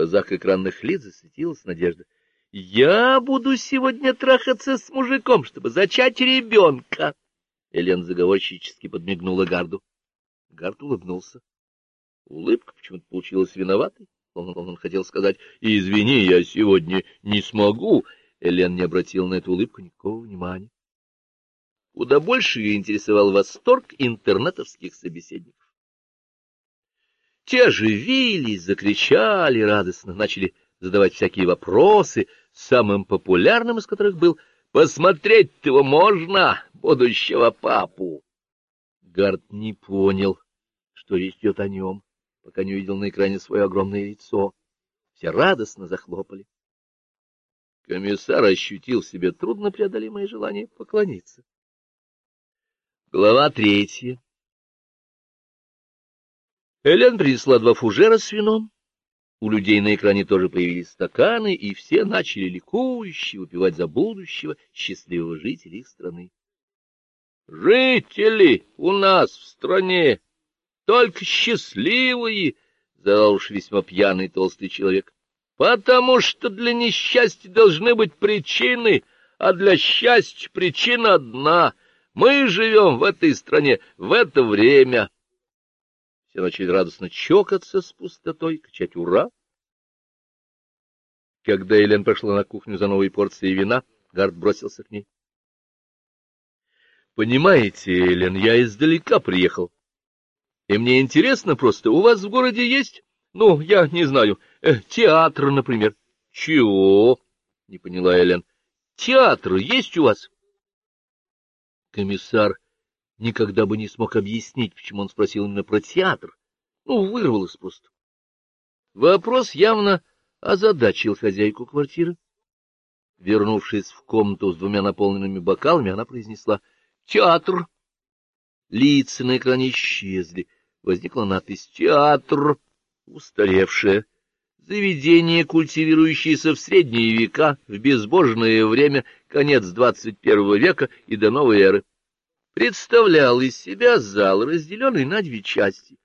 глазах экранных лиц засветилась надежда. — Я буду сегодня трахаться с мужиком, чтобы зачать ребенка! Элен заговорщически подмигнула Гарду. Гард улыбнулся. Улыбка почему-то получилась виноватой. Он, он, он хотел сказать, «Извини, я сегодня не смогу». Элен не обратил на эту улыбку никакого внимания. Куда больше ее интересовал восторг интернетовских собеседников. Те оживились, закричали радостно, начали задавать всякие вопросы, самым популярным из которых был «Посмотреть его можно, будущего папу!» Гард не понял, что речь идет о нем, пока не увидел на экране свое огромное лицо. Все радостно захлопали. Комиссар ощутил в себе труднопреодолимое желание поклониться. Глава третья. Элен принесла два фужера с вином. У людей на экране тоже появились стаканы, и все начали ликующе выпивать за будущего счастливого жителя их страны. Жители у нас в стране только счастливые, — задал уж весьма пьяный толстый человек, — потому что для несчастья должны быть причины, а для счастья причина одна — мы живем в этой стране в это время. Все начали радостно чокаться с пустотой, кричать «Ура!». Когда Елен пошла на кухню за новой порцией вина, Гард бросился к ней. — Понимаете, Элен, я издалека приехал. И мне интересно просто, у вас в городе есть, ну, я не знаю, э, театр, например. — Чего? — не поняла Элен. — Театр есть у вас? Комиссар никогда бы не смог объяснить, почему он спросил именно про театр. Ну, вырвалось просто. Вопрос явно озадачил хозяйку квартиры. Вернувшись в комнату с двумя наполненными бокалами, она произнесла «Театр». Лица на экране исчезли. Возникла надпись «Театр», устаревшая. Заведение, культивирующееся в средние века, в безбожное время, конец двадцать первого века и до новой эры. Представлял из себя зал, разделенный на две части.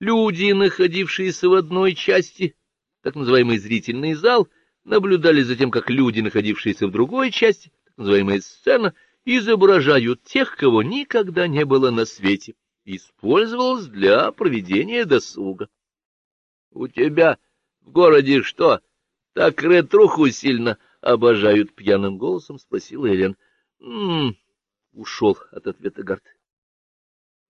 Люди, находившиеся в одной части, так называемый зрительный зал, наблюдали за тем, как люди, находившиеся в другой части, так называемая сцена, изображают тех, кого никогда не было на свете, использовалась для проведения досуга. — У тебя в городе что, так ретруху сильно обожают? — пьяным голосом спросил Элен. Ушел от ответа Гарт.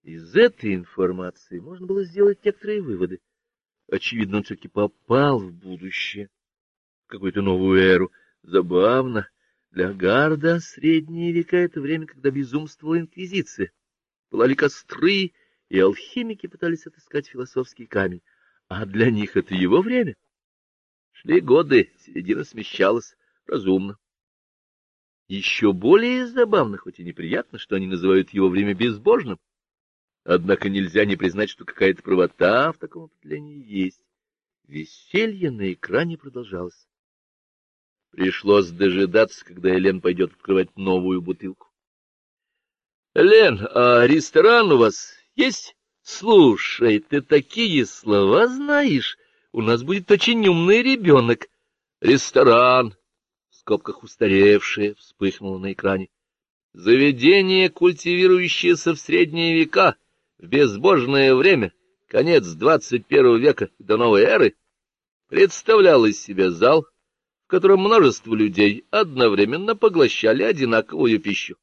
Из этой информации можно было сделать некоторые выводы. Очевидно, он все-таки попал в будущее, в какую-то новую эру. Забавно. Для Гарда средние века — это время, когда безумствовала инквизиция. Пылали костры, и алхимики пытались отыскать философский камень. А для них это его время. Шли годы, середина смещалась, разумно. Еще более забавно, хоть и неприятно, что они называют его время безбожным. Однако нельзя не признать, что какая-то правота в таком определении есть. Веселье на экране продолжалось. Пришлось дожидаться, когда Элен пойдет открывать новую бутылку. — Элен, а ресторан у вас есть? Слушай, ты такие слова знаешь. У нас будет очень умный ребенок. Ресторан, скобках устаревшее, вспыхнуло на экране. Заведение, культивирующееся в средние века, в безбожное время, конец двадцать первого века до новой эры, представлял из себя зал, в котором множество людей одновременно поглощали одинаковую пищу.